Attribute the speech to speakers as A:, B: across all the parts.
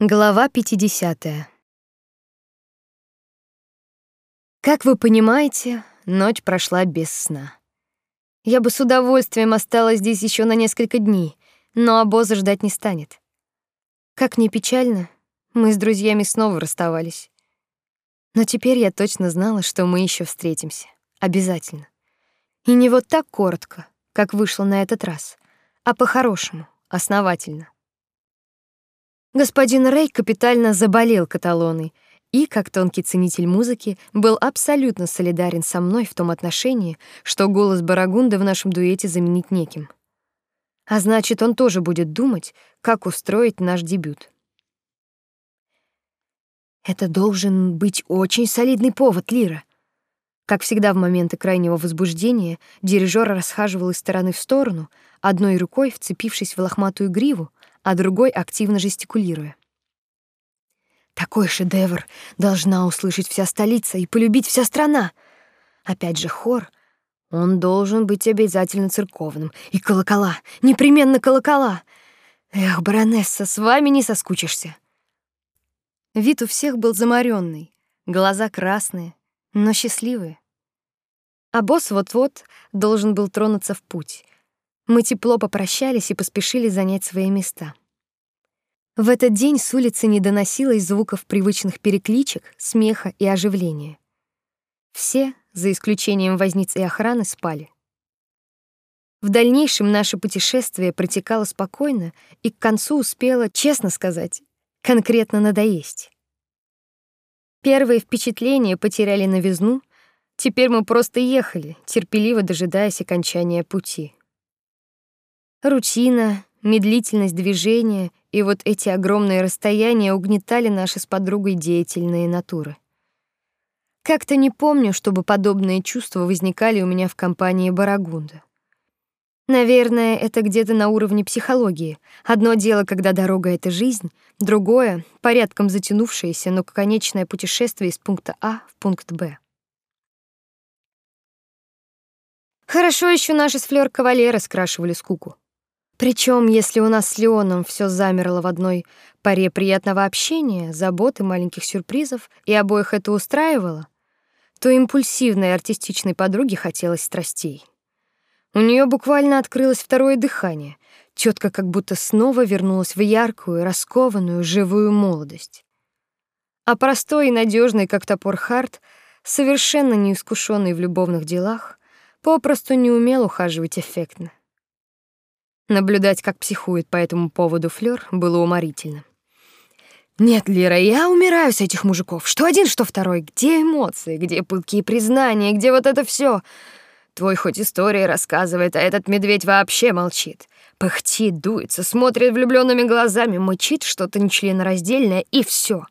A: Глава 50. Как вы понимаете, ночь прошла без сна. Я бы с удовольствием осталась здесь еще на несколько дней, но обоза ждать не станет. Как ни печально, мы с друзьями снова расставались. Но теперь я точно знала, что мы еще встретимся. Обязательно. И не вот так коротко, как вышло на этот раз, а по-хорошему, основательно. Господин Рей капитально заболел Каталоной и, как тонкий ценитель музыки, был абсолютно солидарен со мной в том отношении, что голос Барагунда в нашем дуэте заменить неким. А значит, он тоже будет думать, как устроить наш дебют. Это должен быть очень солидный повод, Лира. Как всегда в моменты крайнего возбуждения, дирижер расхаживал из стороны в сторону, одной рукой вцепившись в лохматую гриву, а другой активно жестикулируя. Такой шедевр должна услышать вся столица и полюбить вся страна. Опять же хор, он должен быть обязательно церковным. И колокола, непременно колокола. Эх, баронесса, с вами не соскучишься. Вид у всех был заморенный, глаза красные, но счастливые. А босс вот-вот должен был тронуться в путь. Мы тепло попрощались и поспешили занять свои места. В этот день с улицы не доносилось звуков привычных перекличек, смеха и оживления. Все, за исключением возниц и охраны, спали. В дальнейшем наше путешествие протекало спокойно и к концу успело, честно сказать, конкретно надоесть. Первые впечатления потеряли новизну, теперь мы просто ехали, терпеливо дожидаясь окончания пути. Рутина, медлительность движения и вот эти огромные расстояния угнетали наши с подругой деятельные натуры. Как-то не помню, чтобы подобные чувства возникали у меня в компании Барагунда. Наверное, это где-то на уровне психологии. Одно дело, когда дорога — это жизнь, другое — порядком затянувшееся, но конечное путешествие из пункта А в пункт Б. Хорошо еще наши с Флёр кавалеры скрашивали скуку. Причем, если у нас с Леоном все замерло в одной паре приятного общения, заботы, маленьких сюрпризов, и обоих это устраивало, то импульсивной артистичной подруге хотелось страстей. У нее буквально открылось второе дыхание. Тетка как будто снова вернулась в яркую, раскованную, живую молодость. А простой и надежный, как топор Харт, совершенно неискушенный в любовных делах, попросту не умел ухаживать эффектно. Наблюдать, как психует по этому поводу Флёр, было уморительно. Нет, Лира, я умираю с этих мужиков. Что один, что второй. Где эмоции, где пылкие признания, где вот это все? Твой хоть истории рассказывает, а этот медведь вообще молчит. Пыхтит, дуется, смотрит влюбленными глазами, мычит что-то нечленораздельное и все.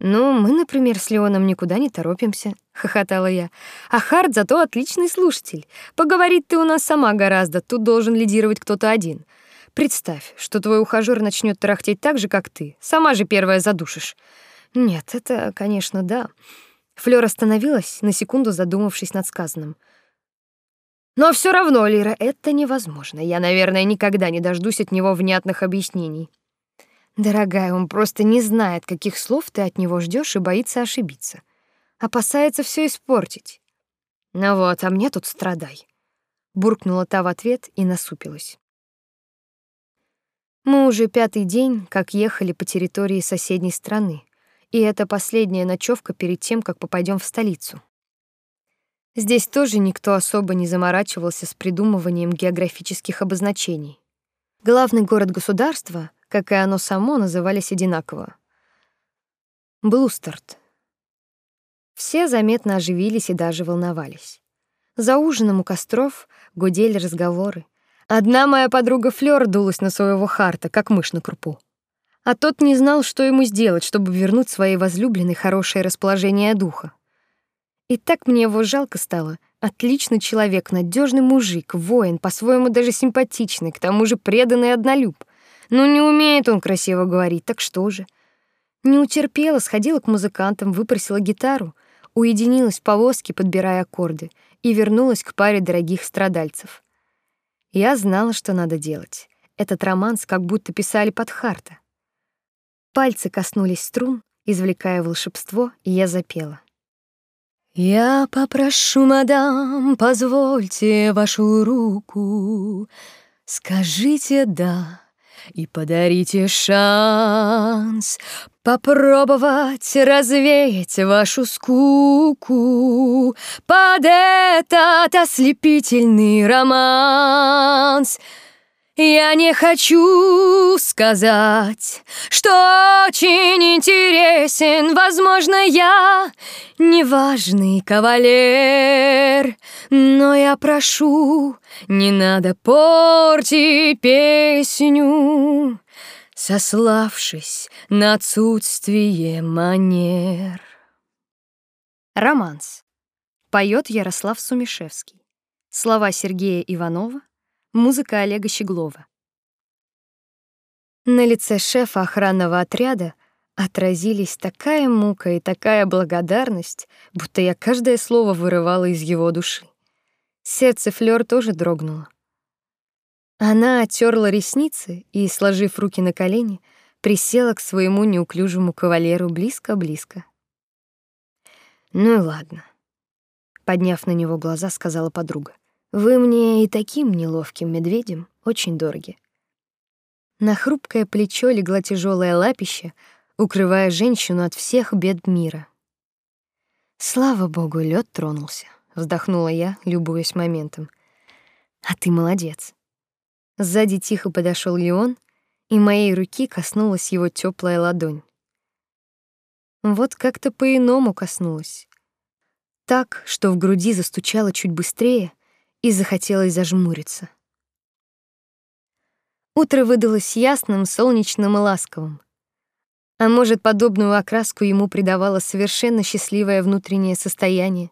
A: «Ну, мы, например, с Леоном никуда не торопимся», — хохотала я. «А Харт зато отличный слушатель. Поговорить ты у нас сама гораздо, тут должен лидировать кто-то один. Представь, что твой ухажёр начнет тарахтеть так же, как ты. Сама же первая задушишь». «Нет, это, конечно, да». Флёр остановилась, на секунду задумавшись над сказанным. «Но все равно, Лира, это невозможно. Я, наверное, никогда не дождусь от него внятных объяснений». Дорогая, он просто не знает, каких слов ты от него ждешь и боится ошибиться. Опасается все испортить. Ну вот, а мне тут страдай. Буркнула та в ответ и насупилась. Мы уже пятый день, как ехали по территории соседней страны, и это последняя ночевка перед тем, как попадем в столицу. Здесь тоже никто особо не заморачивался с придумыванием географических обозначений. Главный город государства как и оно само, назывались одинаково. Блустерт. Все заметно оживились и даже волновались. За ужином у костров гудели разговоры. Одна моя подруга Флёр дулась на своего Харта, как мышь на крупу. А тот не знал, что ему сделать, чтобы вернуть своей возлюбленной хорошее расположение духа. И так мне его жалко стало. Отличный человек, надежный мужик, воин, по-своему даже симпатичный, к тому же преданный однолюб — ну не умеет он красиво говорить, так что же? Не утерпела, сходила к музыкантам, выпросила гитару, уединилась в повозке, подбирая аккорды, и вернулась к паре дорогих страдальцев. Я знала, что надо делать. Этот романс как будто писали под Харта. Пальцы коснулись струн, извлекая волшебство, и я запела. Я попрошу, мадам, позвольте вашу руку, скажите «да» и подарите шанс попробовать развеять вашу скуку. Под этот ослепительный романс — я не хочу сказать, что очень интересен, возможно, я неважный кавалер, но я прошу, не надо портить песню, сославшись на отсутствие манер. Романс. Поет Ярослав Сумишевский. Слова Сергея Иванова Музыка Олега Щеглова. На лице шефа охранного отряда отразились такая мука и такая благодарность, будто я каждое слово вырывала из его души. Сердце Флёр тоже дрогнуло. Она оттерла ресницы и, сложив руки на колени, присела к своему неуклюжему кавалеру близко-близко. Ну и ладно. Подняв на него глаза, сказала подруга. Вы мне и таким неловким медведем очень дороги. На хрупкое плечо легла тяжелое лапище, укрывая женщину от всех бед мира. Слава богу, лед тронулся, вздохнула я, любуясь моментом. А ты молодец. Сзади тихо подошел Леон, и моей руки коснулась его теплая ладонь. Вот как-то по-иному коснулась. Так, что в груди застучало чуть быстрее — и захотелось зажмуриться. Утро выдалось ясным, солнечным и ласковым. А может, подобную окраску ему придавало совершенно счастливое внутреннее состояние.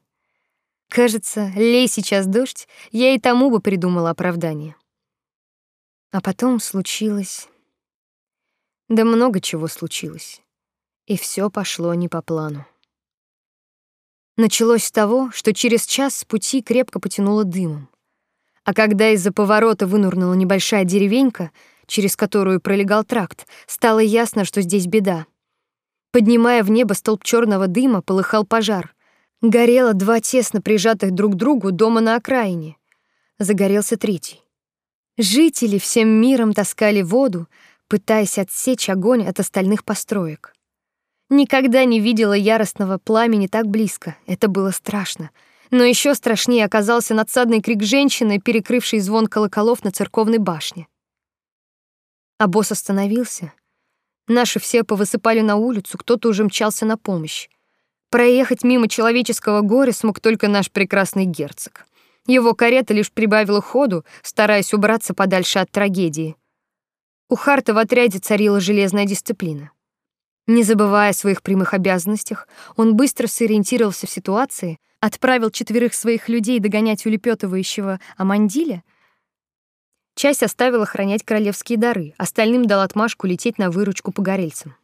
A: Кажется, лей сейчас дождь, я и тому бы придумала оправдание. А потом случилось... Да много чего случилось. И все пошло не по плану. Началось с того, что через час с пути крепко потянуло дымом. А когда из-за поворота вынурнула небольшая деревенька, через которую пролегал тракт, стало ясно, что здесь беда. Поднимая в небо столб черного дыма, полыхал пожар. Горело два тесно прижатых друг к другу дома на окраине. Загорелся третий. Жители всем миром таскали воду, пытаясь отсечь огонь от остальных построек. Никогда не видела яростного пламени так близко. Это было страшно. Но еще страшнее оказался надсадный крик женщины, перекрывший звон колоколов на церковной башне. А босс остановился. Наши все повысыпали на улицу, кто-то уже мчался на помощь. Проехать мимо человеческого горя смог только наш прекрасный герцог. Его карета лишь прибавила ходу, стараясь убраться подальше от трагедии. У Харта в отряде царила железная дисциплина. Не забывая о своих прямых обязанностях, он быстро сориентировался в ситуации, отправил четверых своих людей догонять улепетывающего Амандиля. Часть оставил охранять королевские дары, остальным дал отмашку лететь на выручку погорельцам.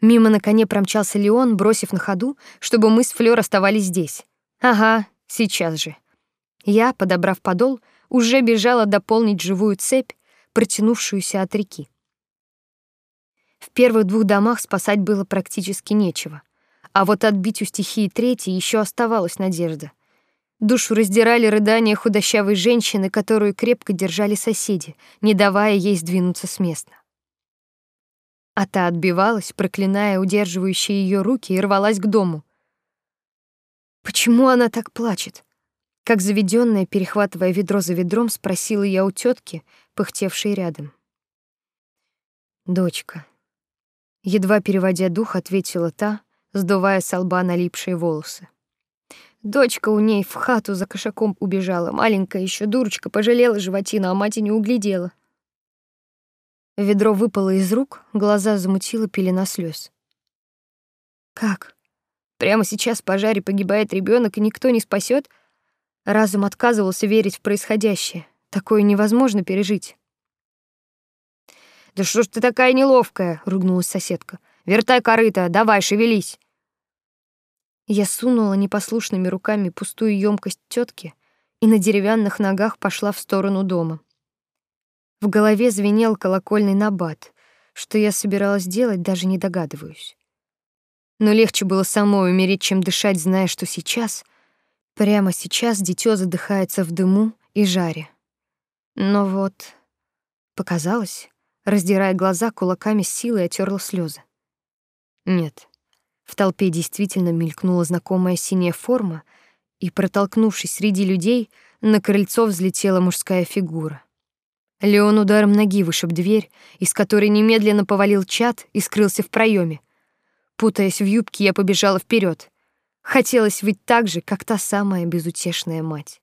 A: Мимо на коне промчался Леон, бросив на ходу, чтобы мы с Флёр оставались здесь. Ага, сейчас же. Я, подобрав подол, уже бежала дополнить живую цепь, протянувшуюся от реки. В первых двух домах спасать было практически нечего. А вот отбить у стихии третьей еще оставалась надежда. Душу раздирали рыдания худощавой женщины, которую крепко держали соседи, не давая ей сдвинуться с места. А та отбивалась, проклиная удерживающие ее руки, и рвалась к дому. Почему она так плачет? Как заведенная, перехватывая ведро за ведром, спросила я у тетки, пыхтевшей рядом. Дочка, едва переводя дух, ответила та, сдувая с лба налипшие волосы. Дочка у ней в хату за кошаком убежала, маленькая еще дурочка, пожалела животину, а мать и не углядела. Ведро выпало из рук, глаза замутило пелена слез. Как? Прямо сейчас в пожаре погибает ребенок и никто не спасет? Разум отказывался верить в происходящее. Такое невозможно пережить. «Да что ж ты такая неловкая?» — ругнулась соседка. «Вертай корыто, давай, шевелись!» Я сунула непослушными руками пустую емкость тетки и на деревянных ногах пошла в сторону дома. В голове звенел колокольный набат. Что я собиралась делать, даже не догадываюсь. Но легче было самой умереть, чем дышать, зная, что сейчас, прямо сейчас дитё задыхается в дыму и жаре. Но вот показалось, раздирая глаза кулаками с силой отерла слезы. Нет. В толпе действительно мелькнула знакомая синяя форма, и, протолкнувшись среди людей, на крыльцо взлетела мужская фигура. Леон ударом ноги вышиб дверь, из которой немедленно повалил чат и скрылся в проеме. Путаясь в юбке, я побежала вперед. Хотелось ведь так же, как та самая безутешная мать.